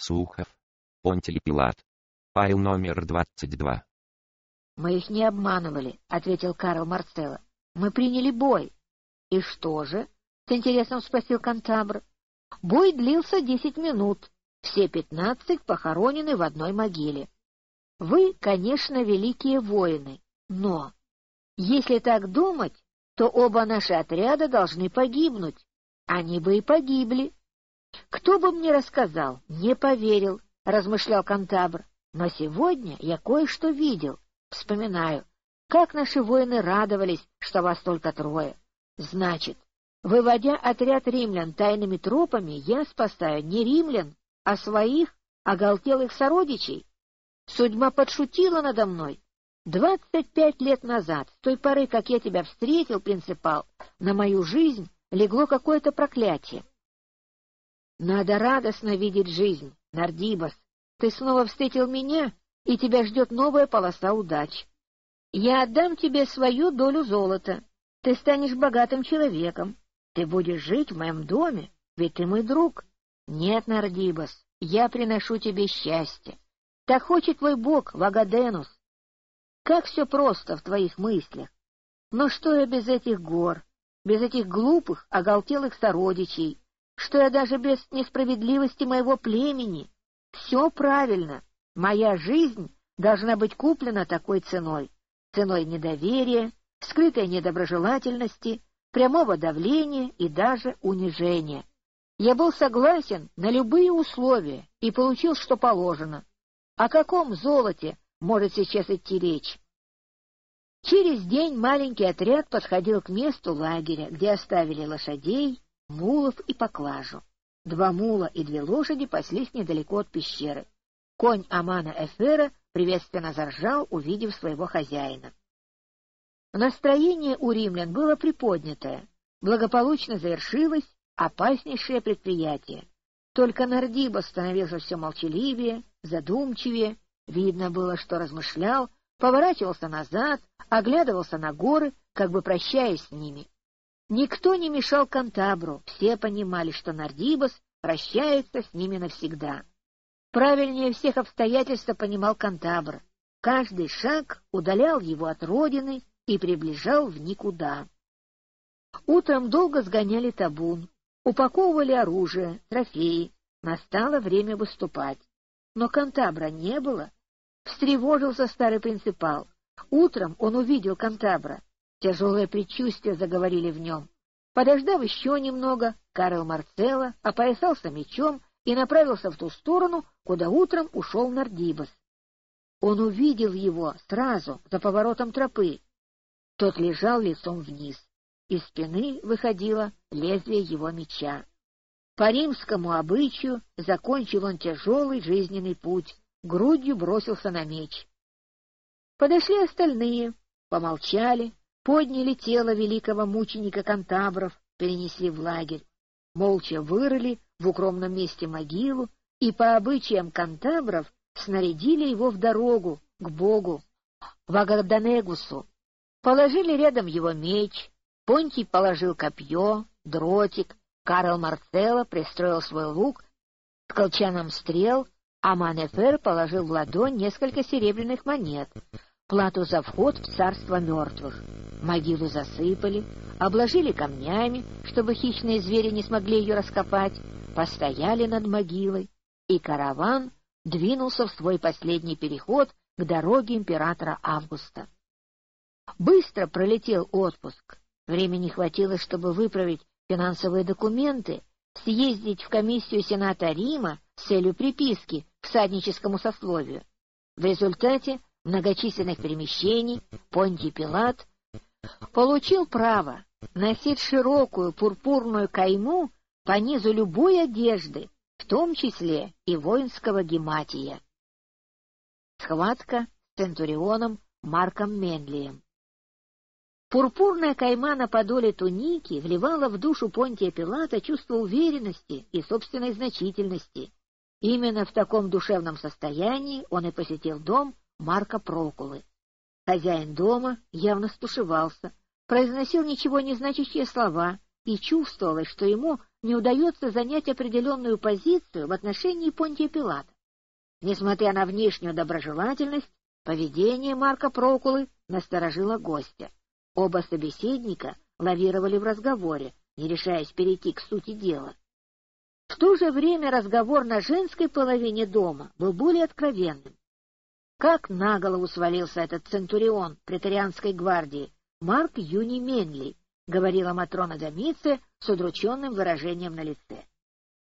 Сухов. Понтиль Пилат. Файл номер 22. «Мы их не обманывали», — ответил Карл Марцелло. «Мы приняли бой». «И что же?» — с интересом спросил Кантабр. «Бой длился десять минут. Все пятнадцать похоронены в одной могиле. Вы, конечно, великие воины, но, если так думать, то оба наши отряда должны погибнуть. Они бы и погибли. Кто бы мне рассказал, не поверил, — размышлял Кантабр. Но сегодня я кое-что видел. Вспоминаю, как наши воины радовались, что вас только трое. Значит, выводя отряд римлян тайными тропами, я спасаю не римлян, а своих оголтелых сородичей. Судьба подшутила надо мной. Двадцать пять лет назад, с той поры, как я тебя встретил, принципал, на мою жизнь легло какое-то проклятие. Надо радостно видеть жизнь, Нардибас. Ты снова встретил меня, и тебя ждет новая полоса удач. Я отдам тебе свою долю золота. Ты станешь богатым человеком. Ты будешь жить в моем доме, ведь ты мой друг. Нет, Нардибас, я приношу тебе счастье. Так хочет твой бог, Вагаденус. Как все просто в твоих мыслях. Но что я без этих гор, без этих глупых, оголтелых сородичей, что я даже без несправедливости моего племени? Все правильно. Моя жизнь должна быть куплена такой ценой. Ценой недоверия, скрытой недоброжелательности, прямого давления и даже унижения. Я был согласен на любые условия и получил, что положено. О каком золоте может сейчас идти речь? Через день маленький отряд подходил к месту лагеря, где оставили лошадей, мулов и поклажу. Два мула и две лошади паслись недалеко от пещеры. Конь Амана Эфера приветственно заржал, увидев своего хозяина. Настроение у римлян было приподнятое, благополучно завершилось опаснейшее предприятие. Только Нардиба становился все молчаливее, задумчивее, видно было, что размышлял, поворачивался назад, оглядывался на горы, как бы прощаясь с ними. Никто не мешал Кантабру, все понимали, что Нардибас прощается с ними навсегда. Правильнее всех обстоятельств понимал Кантабр. Каждый шаг удалял его от родины и приближал в никуда. Утром долго сгоняли табун, упаковывали оружие, трофеи. Настало время выступать. Но Кантабра не было. Встревожился старый принципал. Утром он увидел Кантабра. Тяжелые предчувствия заговорили в нем. Подождав еще немного, Карл Марцелло опоясался мечом и направился в ту сторону, куда утром ушел Нардибас. Он увидел его сразу за поворотом тропы. Тот лежал лицом вниз. Из спины выходило лезвие его меча. По римскому обычаю закончил он тяжелый жизненный путь, грудью бросился на меч. Подошли остальные, помолчали, подняли тело великого мученика Кантабров, перенесли в лагерь, молча вырыли в укромном месте могилу и по обычаям Кантабров снарядили его в дорогу к богу, Вагаданегусу. Положили рядом его меч, Понтий положил копье, дротик, Карл Марцелло пристроил свой лук с колчаном стрел, а Манефер положил в ладонь несколько серебряных монет, плату за вход в царство мертвых. Могилу засыпали, обложили камнями, чтобы хищные звери не смогли ее раскопать, постояли над могилой, и караван двинулся в свой последний переход к дороге императора Августа. Быстро пролетел отпуск. Времени хватило, чтобы выправить финансовые документы, съездить в комиссию Сената Рима с целью приписки к садническому сословию. В результате многочисленных перемещений Понтий Пилат получил право носить широкую пурпурную кайму по низу любой одежды, в том числе и воинского гематия. Схватка с центурионом Марком Менлием. Пурпурная кайма на подоле туники вливала в душу Понтия Пилата чувство уверенности и собственной значительности. Именно в таком душевном состоянии он и посетил дом Марка Прокулы. Хозяин дома явно стушевался, произносил ничего не значащие слова, и чувствовалось, что ему не удается занять определенную позицию в отношении Понтия Пилата. Несмотря на внешнюю доброжелательность, поведение Марка Прокулы насторожило гостя. Оба собеседника лавировали в разговоре, не решаясь перейти к сути дела. В то же время разговор на женской половине дома был более откровенным. Как на голову свалился этот центурион претарианской гвардии, Марк Юни Менли, говорила Матрона Домице с удрученным выражением на лице.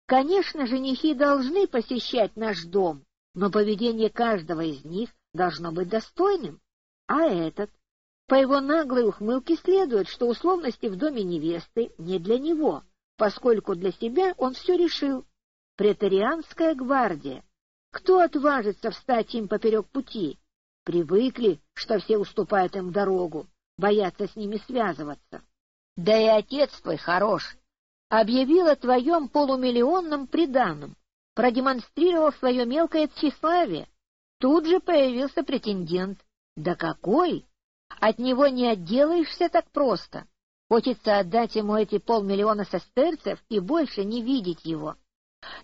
Конечно, женихи должны посещать наш дом, но поведение каждого из них должно быть достойным. А этот? По его наглой ухмылке следует, что условности в доме невесты не для него — поскольку для себя он все решил. Претарианская гвардия. Кто отважится встать им поперек пути? Привыкли, что все уступают им дорогу, боятся с ними связываться. Да и отец твой хорош. Объявил о твоем полумиллионном приданом, продемонстрировал свое мелкое тщеславие. Тут же появился претендент. Да какой! От него не отделаешься так просто. Хочется отдать ему эти полмиллиона сестерцев и больше не видеть его.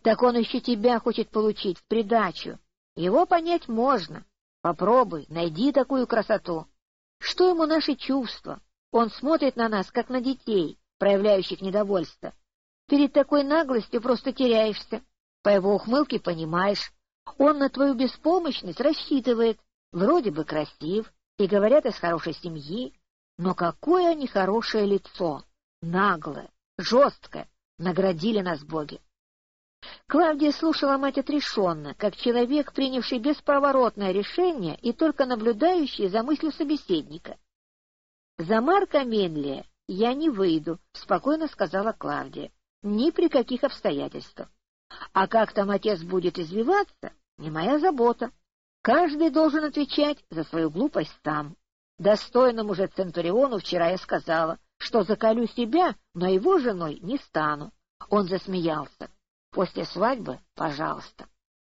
Так он еще тебя хочет получить в придачу. Его понять можно. Попробуй, найди такую красоту. Что ему наши чувства? Он смотрит на нас, как на детей, проявляющих недовольство. Перед такой наглостью просто теряешься. По его ухмылке понимаешь. Он на твою беспомощность рассчитывает. Вроде бы красив, и говорят из хорошей семьи, но какое нехорошее лицо, наглое, жесткое, наградили нас боги. Клавдия слушала мать отрешенно, как человек, принявший бесповоротное решение и только наблюдающий за мыслью собеседника. — За Марка Менлия я не выйду, — спокойно сказала Клавдия, — ни при каких обстоятельствах. А как там отец будет извиваться, не моя забота. Каждый должен отвечать за свою глупость сам. Достойному же Центуриону вчера я сказала, что закалю себя, но его женой не стану. Он засмеялся. После свадьбы, пожалуйста.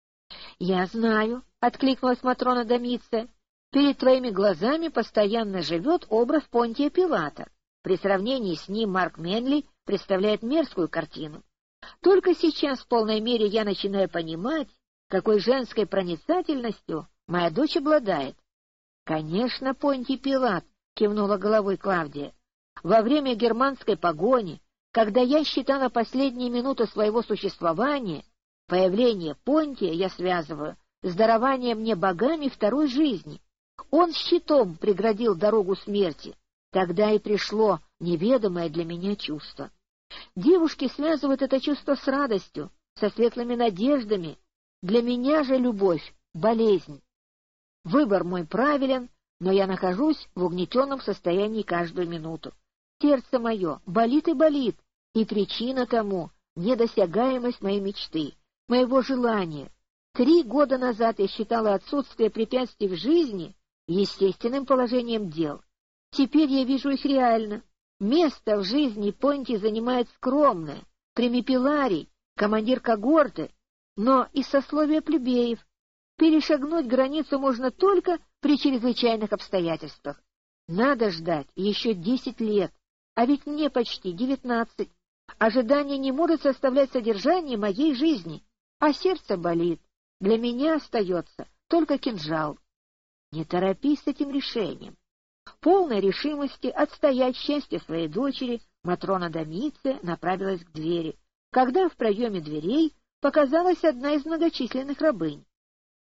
— Я знаю, — откликнулась Матрона Домиция, — перед твоими глазами постоянно живет образ Понтия Пилата. При сравнении с ним Марк Менли представляет мерзкую картину. Только сейчас в полной мере я начинаю понимать, какой женской проницательностью моя дочь обладает. Конечно, Понтий Пилат, кивнула головой Клавдия. Во время германской погони, когда я считала последние минуты своего существования, появление Понтия я связываю с дарованием мне богами второй жизни. Он щитом преградил дорогу смерти. Тогда и пришло неведомое для меня чувство. Девушки связывают это чувство с радостью, со светлыми надеждами. Для меня же любовь — болезнь. Выбор мой правилен, но я нахожусь в угнетенном состоянии каждую минуту. Сердце мое болит и болит, и причина тому — недосягаемость моей мечты, моего желания. Три года назад я считала отсутствие препятствий в жизни естественным положением дел. Теперь я вижу их реально. Место в жизни Понти занимает скромное, примипеларий, командир когорты, но из сословия плебеев, Перешагнуть границу можно только при чрезвычайных обстоятельствах. Надо ждать еще десять лет, а ведь мне почти девятнадцать. Ожидание не может составлять содержание моей жизни, а сердце болит. Для меня остается только кинжал. Не торопись с этим решением. Полной решимости отстоять счастье своей дочери Матрона Домице направилась к двери, когда в проеме дверей показалась одна из многочисленных рабынь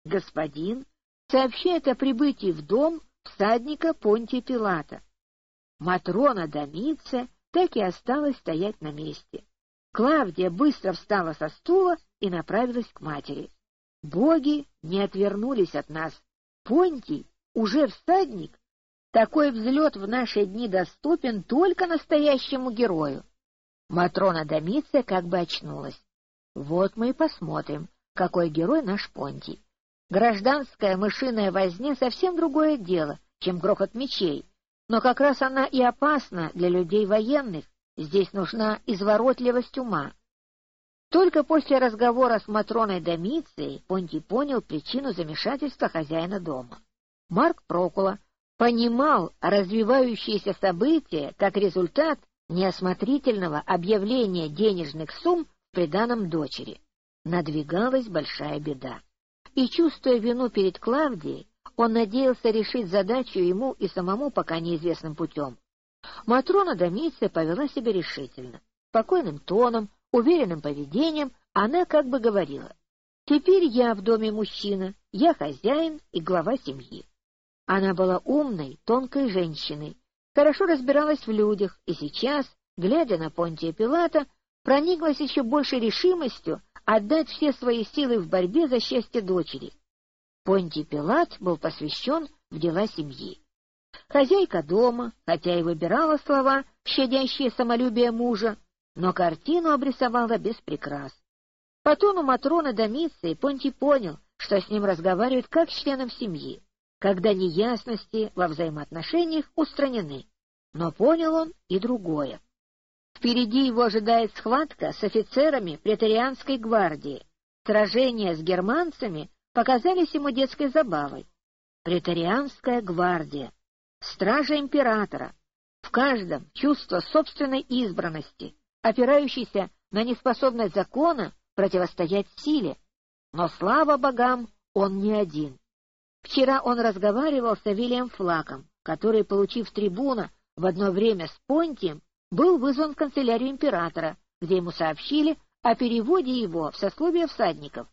господин сообщает о прибытии в дом всадника Понтия Пилата. Матрона Домиция так и осталась стоять на месте. Клавдия быстро встала со стула и направилась к матери. Боги не отвернулись от нас. Понтий уже всадник. Такой взлет в наши дни доступен только настоящему герою. Матрона Домиция как бы очнулась. Вот мы и посмотрим, какой герой наш Понтий. Гражданская мышиная возня совсем другое дело, чем грохот мечей, но как раз она и опасна для людей военных, здесь нужна изворотливость ума. Только после разговора с Матроной Домицией Понтий понял причину замешательства хозяина дома. Марк Прокула понимал развивающиеся события как результат неосмотрительного объявления денежных сумм в приданом дочери. Надвигалась большая беда. И, чувствуя вину перед Клавдией, он надеялся решить задачу ему и самому пока неизвестным путем. Матрона Домиция повела себя решительно. Спокойным тоном, уверенным поведением она как бы говорила, «Теперь я в доме мужчина, я хозяин и глава семьи». Она была умной, тонкой женщиной, хорошо разбиралась в людях и сейчас, глядя на Понтия Пилата, прониклась еще большей решимостью отдать все свои силы в борьбе за счастье дочери. Понтий Пилат был посвящен в дела семьи. Хозяйка дома, хотя и выбирала слова, щадящие самолюбие мужа, но картину обрисовала без прикрас. По тону Матроны Домиции Понтий понял, что с ним разговаривают как с членом семьи, когда неясности во взаимоотношениях устранены. Но понял он и другое. Впереди его ожидает схватка с офицерами претарианской гвардии. Сражения с германцами показались ему детской забавой. Претарианская гвардия, стража императора, в каждом чувство собственной избранности, опирающейся на неспособность закона противостоять силе. Но, слава богам, он не один. Вчера он разговаривал с Авилием Флаком, который, получив трибуна в одно время с Понтием, был вызван в канцелярию императора, где ему сообщили о переводе его в сословие всадников.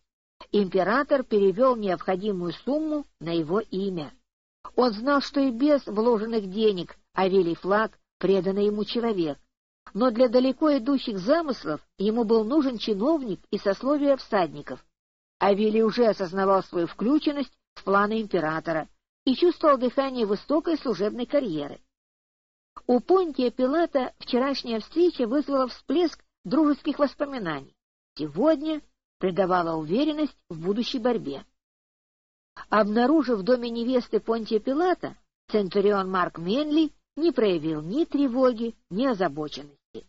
Император перевел необходимую сумму на его имя. Он знал, что и без вложенных денег Авелий Флаг преданный ему человек, но для далеко идущих замыслов ему был нужен чиновник и сословие всадников. Авелий уже осознавал свою включенность в планы императора и чувствовал дыхание высокой служебной карьеры. У Понтия Пилата вчерашняя встреча вызвала всплеск дружеских воспоминаний. Сегодня придавала уверенность в будущей борьбе. Обнаружив в доме невесты Понтия Пилата, центурион Марк Менли не проявил ни тревоги, ни озабоченности.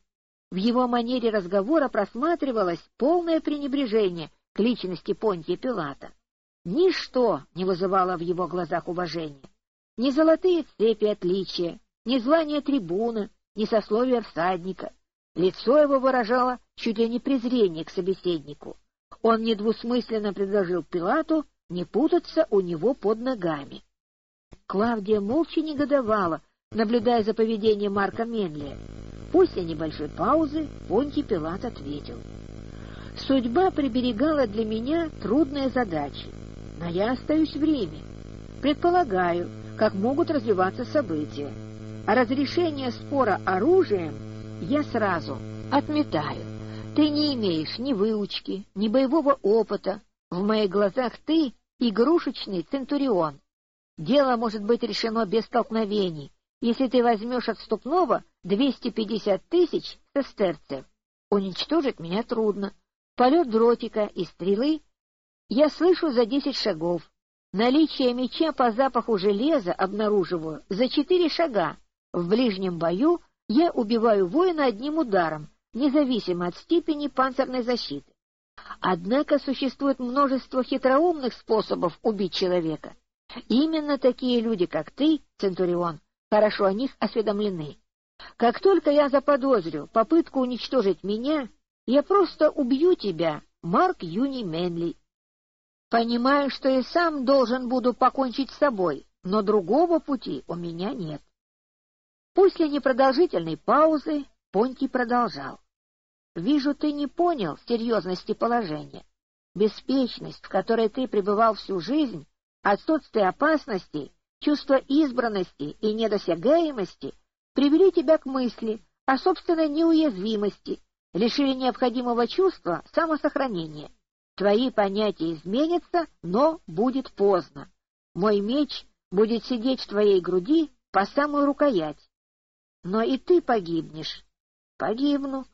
В его манере разговора просматривалось полное пренебрежение к личности Понтия Пилата. Ничто не вызывало в его глазах уважения. Ни золотые цепи отличия, ни звание трибуна, ни сословие всадника. Лицо его выражало чуть ли не презрение к собеседнику. Он недвусмысленно предложил Пилату не путаться у него под ногами. Клавдия молча негодовала, наблюдая за поведением Марка Менлия. После небольшой паузы Понтий Пилат ответил. «Судьба приберегала для меня трудные задачи, но я остаюсь в Риме. Предполагаю, как могут развиваться события. А разрешение спора оружием я сразу отметаю. Ты не имеешь ни выучки, ни боевого опыта. В моих глазах ты — игрушечный центурион. Дело может быть решено без столкновений, если ты возьмешь отступного 250 тысяч сестерцев. Уничтожить меня трудно. Полет дротика и стрелы я слышу за десять шагов. Наличие меча по запаху железа обнаруживаю за четыре шага. В ближнем бою я убиваю воина одним ударом, независимо от степени панцирной защиты. Однако существует множество хитроумных способов убить человека. Именно такие люди, как ты, Центурион, хорошо о них осведомлены. Как только я заподозрю попытку уничтожить меня, я просто убью тебя, Марк Юни Менли. Понимаю, что и сам должен буду покончить с собой, но другого пути у меня нет. После непродолжительной паузы Понтий продолжал. Вижу, ты не понял серьезности положения. Беспечность, в которой ты пребывал всю жизнь, отсутствие опасностей, чувство избранности и недосягаемости привели тебя к мысли о собственной неуязвимости, лишили необходимого чувства самосохранения. Твои понятия изменятся, но будет поздно. Мой меч будет сидеть в твоей груди по самую рукоять. Но и ты погибнешь. Погибну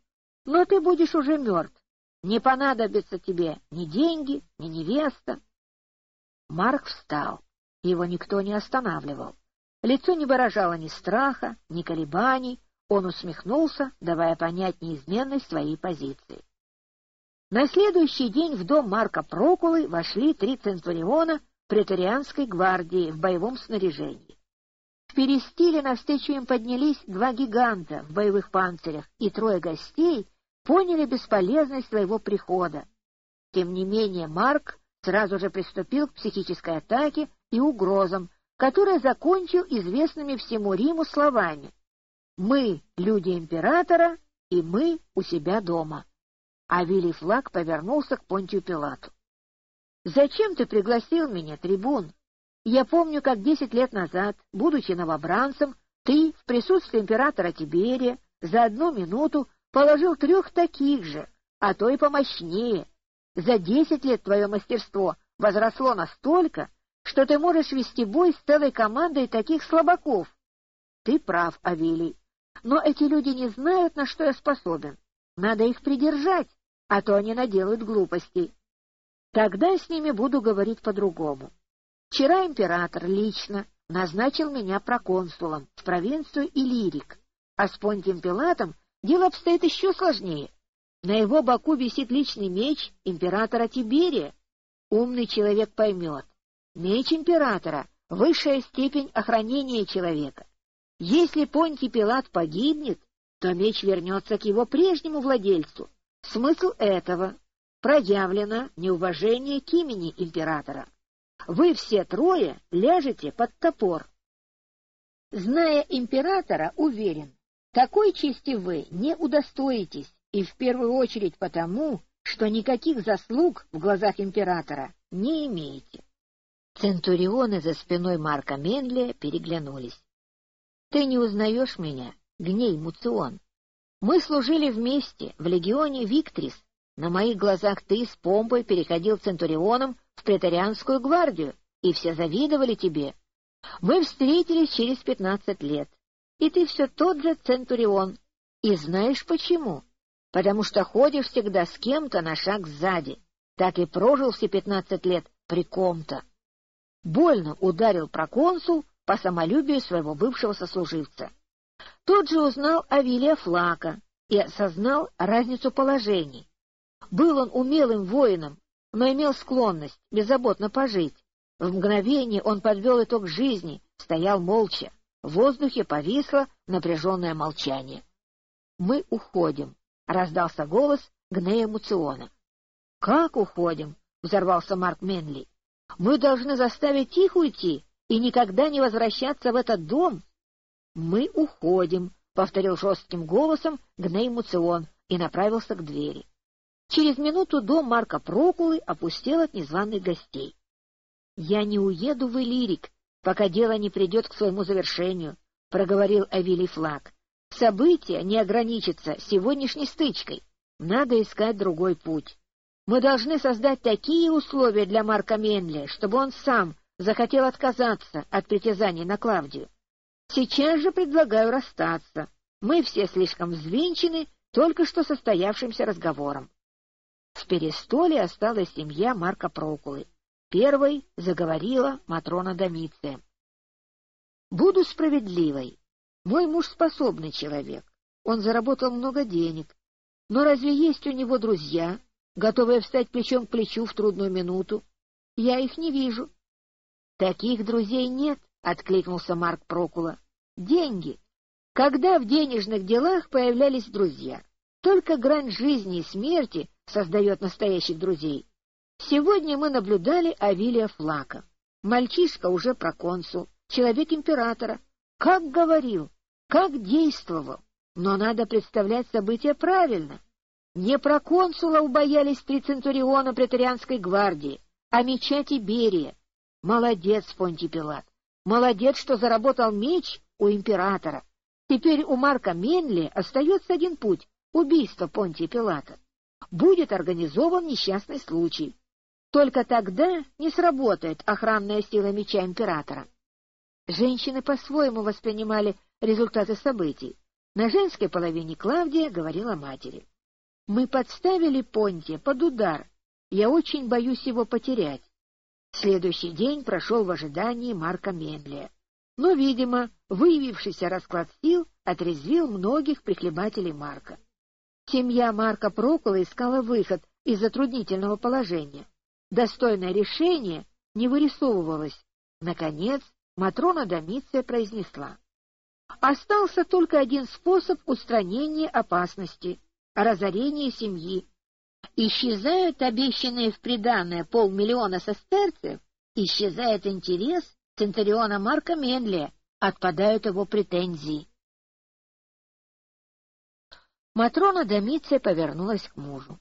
но ты будешь уже мертв. Не понадобятся тебе ни деньги, ни невеста. Марк встал. Его никто не останавливал. Лицо не выражало ни страха, ни колебаний. Он усмехнулся, давая понять неизменность своей позиции. На следующий день в дом Марка Прокулы вошли три центуриона преторианской гвардии в боевом снаряжении. В перестиле навстречу им поднялись два гиганта в боевых панцирях, и трое гостей поняли бесполезность своего прихода. Тем не менее Марк сразу же приступил к психической атаке и угрозам, которые закончил известными всему Риму словами «Мы — люди императора, и мы у себя дома». А Вилли Флаг повернулся к Понтию Пилату. «Зачем ты пригласил меня, трибун? Я помню, как десять лет назад, будучи новобранцем, ты в присутствии императора Тиберия за одну минуту положил трех таких же, а то и помощнее, за десять лет твое мастерство возросло настолько, что ты можешь вести бой с целой командой таких слабаков. Ты прав, Авелий, но эти люди не знают, на что я способен. Надо их придержать, а то они наделают глупостей. Тогда с ними буду говорить по-другому. Вчера император лично назначил меня проконсулом в провинцию Иллирик, а с Понтием Пилатом дело обстоит еще сложнее. На его боку висит личный меч императора Тиберия. Умный человек поймет. Меч императора — высшая степень охранения человека. Если Понтий Пилат погибнет, то меч вернется к его прежнему владельцу. Смысл этого — проявлено неуважение к имени императора. Вы все трое ляжете под топор. Зная императора, уверен, такой чести вы не удостоитесь, и в первую очередь потому, что никаких заслуг в глазах императора не имеете. Центурионы за спиной Марка Менлия переглянулись. — Ты не узнаешь меня, Гней Муцион? Мы служили вместе в легионе Виктрис. На моих глазах ты с помпой переходил Центурионом в претарианскую гвардию, и все завидовали тебе. Мы встретились через пятнадцать лет, и ты все тот же Центурион. И знаешь почему? потому что ходишь всегда с кем-то на шаг сзади. Так и прожил все пятнадцать лет при ком-то. Больно ударил проконсул по самолюбию своего бывшего сослуживца. Тот же узнал о Вилия Флака и осознал разницу положений. Был он умелым воином, но имел склонность беззаботно пожить. В мгновение он подвел итог жизни, стоял молча. В воздухе повисло напряженное молчание. Мы уходим. — раздался голос Гнея Муциона. — Как уходим? — взорвался Марк Менли. — Мы должны заставить их уйти и никогда не возвращаться в этот дом. — Мы уходим, — повторил жестким голосом Гней Муцион и направился к двери. Через минуту дом Марка Прокулы опустел от незваных гостей. — Я не уеду в Иллирик, пока дело не придет к своему завершению, — проговорил Авилий Флаг. Событие не ограничится сегодняшней стычкой. Надо искать другой путь. Мы должны создать такие условия для Марка Менли, чтобы он сам захотел отказаться от притязаний на Клавдию. Сейчас же предлагаю расстаться. Мы все слишком взвинчены только что состоявшимся разговором. В перестоле осталась семья Марка Прокулы. Первой заговорила Матрона Домиция. «Буду справедливой. Мой муж способный человек, он заработал много денег. Но разве есть у него друзья, готовые встать плечом к плечу в трудную минуту? Я их не вижу. — Таких друзей нет, — откликнулся Марк Прокула. — Деньги. Когда в денежных делах появлялись друзья? Только грань жизни и смерти создает настоящих друзей. Сегодня мы наблюдали Авилия Флака. Мальчишка уже проконсул, человек императора, как говорил, как действовал, но надо представлять события правильно. Не проконсула убоялись три центуриона претарианской гвардии, а меча Тиберия. Молодец, Понтий Пилат, молодец, что заработал меч у императора. Теперь у Марка Менли остается один путь — убийство Понтия Пилата. Будет организован несчастный случай. Только тогда не сработает охранная сила меча императора. Женщины по-своему воспринимали результаты событий. На женской половине Клавдия говорила матери. «Мы подставили Понтия под удар. Я очень боюсь его потерять». Следующий день прошел в ожидании Марка Менлия. Но, видимо, выявившийся расклад сил отрезвил многих прихлебателей Марка. Семья Марка Прокола искала выход из затруднительного положения. Достойное решение не вырисовывалось. Наконец, Матрона Домиция произнесла. Остался только один способ устранения опасности — разорение семьи. Исчезают обещанные в приданное полмиллиона сестерцев, исчезает интерес Центуриона Марка Менли, отпадают его претензии. Матрона Домиция повернулась к мужу.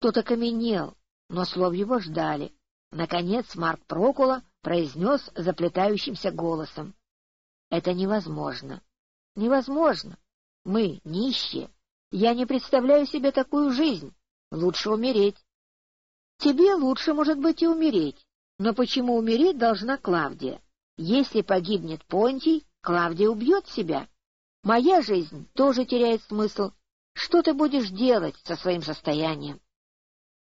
Тот окаменел, но слов его ждали. Наконец Марк Прокула произнес заплетающимся голосом. — Это невозможно. Невозможно. Мы нищие. Я не представляю себе такую жизнь. Лучше умереть. Тебе лучше, может быть, и умереть. Но почему умереть должна Клавдия? Если погибнет Понтий, Клавдия убьет себя. Моя жизнь тоже теряет смысл. Что ты будешь делать со своим состоянием?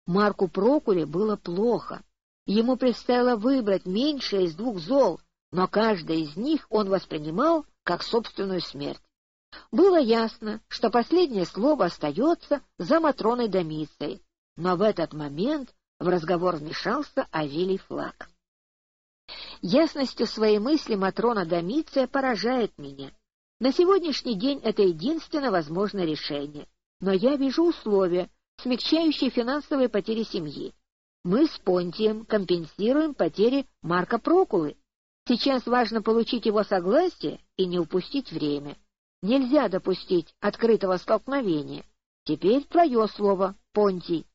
Марку Прокуле было плохо. Ему предстояло выбрать меньшее из двух зол, но каждое из них он воспринимал как собственную смерть. Было ясно, что последнее слово остается за Матроной Домицей, но в этот момент в разговор вмешался Авелий Флаг. Ясностью своей мысли Матрона Домиция поражает меня. На сегодняшний день это единственно возможное решение, но я вижу условия, смягчающие финансовые потери семьи. Мы с Понтием компенсируем потери Марка Прокулы. Сейчас важно получить его согласие и не упустить время. Нельзя допустить открытого столкновения. Теперь твое слово, Понтий.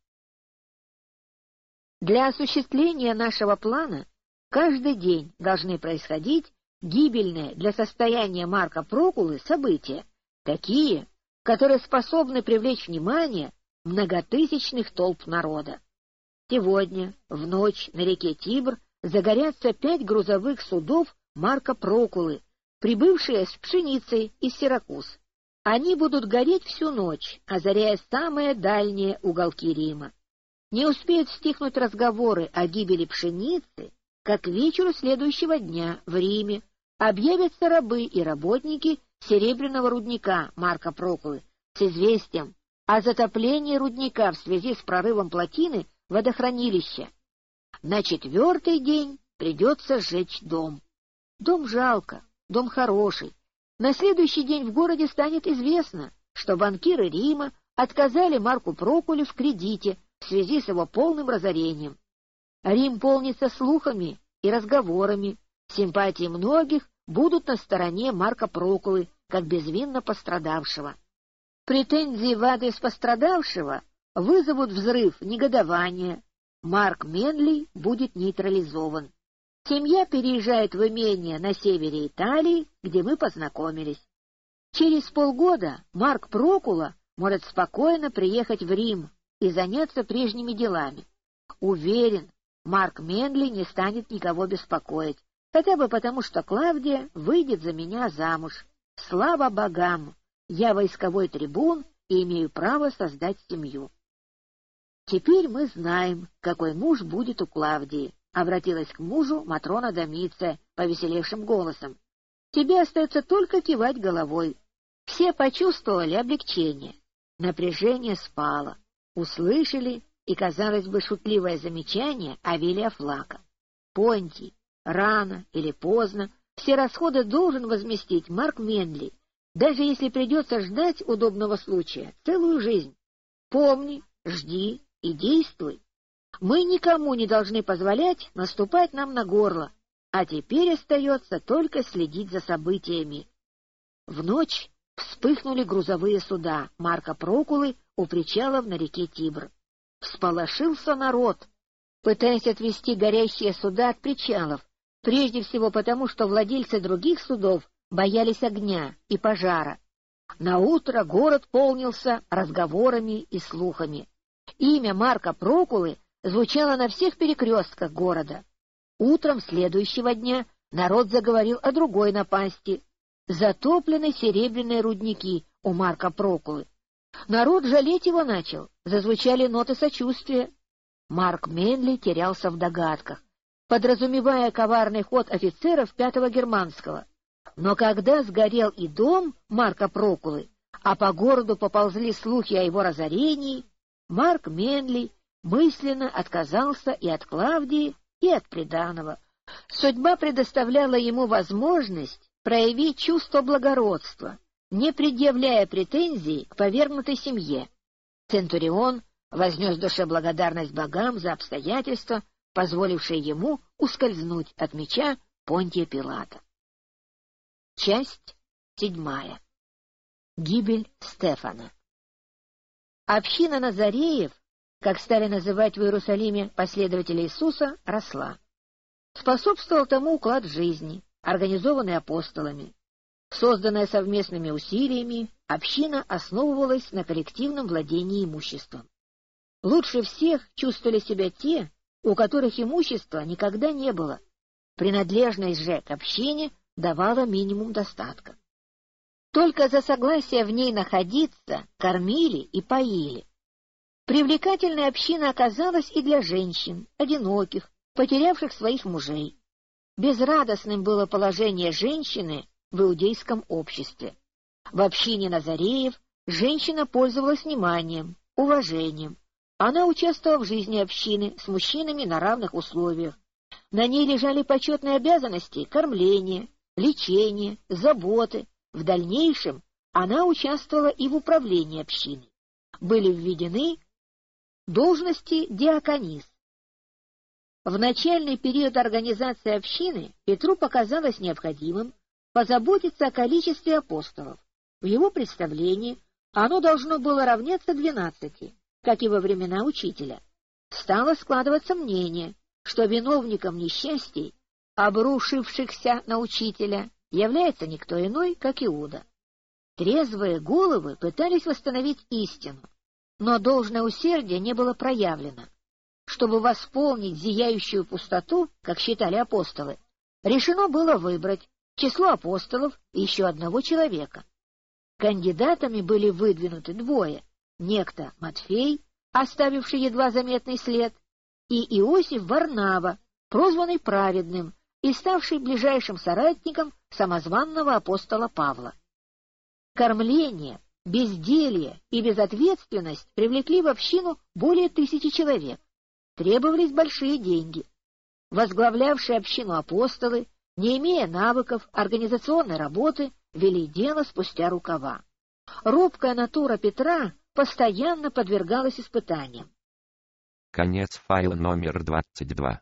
Для осуществления нашего плана каждый день должны происходить гибельные для состояния Марка Прокулы события, такие, которые способны привлечь внимание многотысячных толп народа. Сегодня, в ночь на реке Тибр, загорятся пять грузовых судов Марка Прокулы, прибывшие с пшеницей из Сиракуз. Они будут гореть всю ночь, озаряя самые дальние уголки Рима. Не успеют стихнуть разговоры о гибели пшеницы, как к вечеру следующего дня в Риме объявятся рабы и работники серебряного рудника Марка Прокулы с известием о затоплении рудника в связи с прорывом плотины водохранилища. На четвертый день придется сжечь дом. Дом жалко, дом хороший. На следующий день в городе станет известно, что банкиры Рима отказали Марку Прокуле в кредите в связи с его полным разорением. Рим полнится слухами и разговорами, симпатии многих будут на стороне Марка Прокулы, как безвинно пострадавшего. Претензии в адрес пострадавшего вызовут взрыв негодования. Марк Менли будет нейтрализован. Семья переезжает в имение на севере Италии, где мы познакомились. Через полгода Марк Прокула может спокойно приехать в Рим и заняться прежними делами. Уверен, Марк Менли не станет никого беспокоить, хотя бы потому, что Клавдия выйдет за меня замуж. Слава богам! Я войсковой трибун и имею право создать семью. Теперь мы знаем, какой муж будет у Клавдии, — обратилась к мужу Матрона Домиция повеселевшим голосом. Тебе остается только кивать головой. Все почувствовали облегчение. Напряжение спало. Услышали и, казалось бы, шутливое замечание Авелия Флака. Понтий, рано или поздно, все расходы должен возместить Марк Менли, даже если придется ждать удобного случая целую жизнь. Помни, жди и действуй. Мы никому не должны позволять наступать нам на горло, а теперь остается только следить за событиями. В ночь вспыхнули грузовые суда Марка Прокулы у причалов на реке Тибр. Всполошился народ, пытаясь отвести горящие суда от причалов, прежде всего потому, что владельцы других судов боялись огня и пожара. На утро город полнился разговорами и слухами. Имя Марка Прокулы звучало на всех перекрестках города. Утром следующего дня народ заговорил о другой напасти — затоплены серебряные рудники у Марка Прокулы. Народ жалеть его начал, зазвучали ноты сочувствия. Марк Менли терялся в догадках, подразумевая коварный ход офицеров Пятого Германского — но когда сгорел и дом Марка Прокулы, а по городу поползли слухи о его разорении, Марк Менли мысленно отказался и от Клавдии, и от Приданова. Судьба предоставляла ему возможность проявить чувство благородства, не предъявляя претензий к повергнутой семье. Центурион вознес душе благодарность богам за обстоятельства, позволившие ему ускользнуть от меча Понтия Пилата. Часть седьмая. Гибель Стефана. Община Назареев, как стали называть в Иерусалиме последователи Иисуса, росла. Способствовал тому уклад жизни, организованный апостолами. Созданная совместными усилиями, община основывалась на коллективном владении имуществом. Лучше всех чувствовали себя те, у которых имущества никогда не было. Принадлежность же к общине давала минимум достатка. Только за согласие в ней находиться кормили и поили. Привлекательной община оказалась и для женщин, одиноких, потерявших своих мужей. Безрадостным было положение женщины в иудейском обществе. В общине Назареев женщина пользовалась вниманием, уважением. Она участвовала в жизни общины с мужчинами на равных условиях. На ней лежали почетные обязанности кормления, лечения, заботы. В дальнейшем она участвовала и в управлении общиной. Были введены должности диаконис, в начальный период организации общины Петру показалось необходимым позаботиться о количестве апостолов. В его представлении оно должно было равняться двенадцати, как и во времена учителя. Стало складываться мнение, что виновником несчастий, обрушившихся на учителя, является никто иной, как Иуда. Трезвые головы пытались восстановить истину, но должное усердие не было проявлено чтобы восполнить зияющую пустоту, как считали апостолы, решено было выбрать число апостолов и еще одного человека. Кандидатами были выдвинуты двое — некто Матфей, оставивший едва заметный след, и Иосиф Варнава, прозванный праведным и ставший ближайшим соратником самозванного апостола Павла. Кормление, безделье и безответственность привлекли в общину более тысячи человек требовались большие деньги. Возглавлявшие общину апостолы, не имея навыков организационной работы, вели дело спустя рукава. Робкая натура Петра постоянно подвергалась испытаниям. Конец файла номер 22.